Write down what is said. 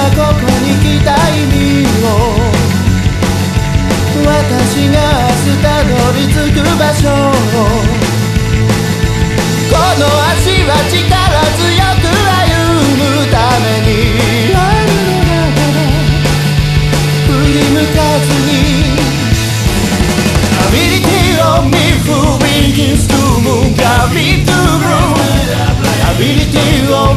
今ここに来た意味を私が明日たどり着く場所この足は力強く歩むためにあるのだから振り向かずに Ability of me for winging to moon, gravity to room Ability of